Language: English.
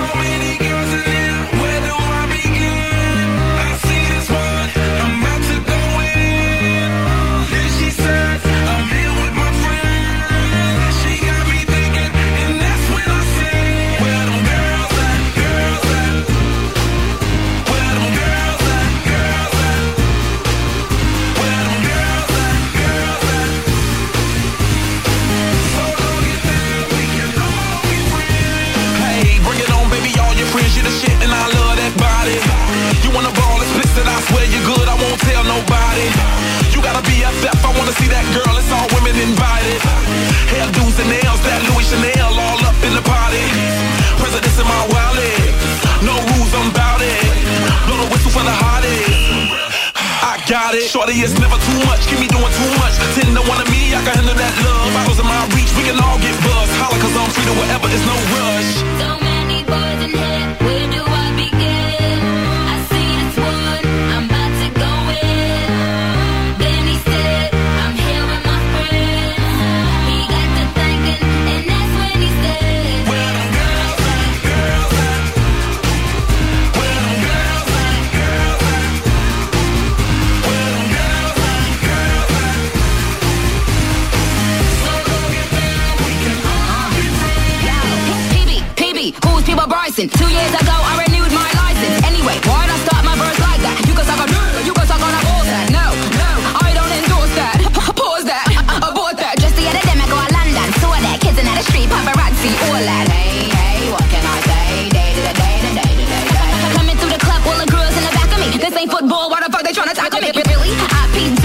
already Shorty, it's never too much. Keep me doing too much. Ten to one of me, I can handle that love. Bottles in my reach, we can all get buzzed. Holla, cause I'm free to whatever, it's no pricing. Two years ago, I renewed my license. Anyway, why'd I start my verse like that? You can suck on, you can suck on a balls that. No, no, I don't endorse that. Pause that, abort that. Just the other day, I go to London, saw that kids in the street, paparazzi, all that. Hey, hey, what can I say? Day to the day, to day to day. Coming through the club, all the girls in the back of me. This ain't football. Why the fuck they trying to tackle me? Really? I peed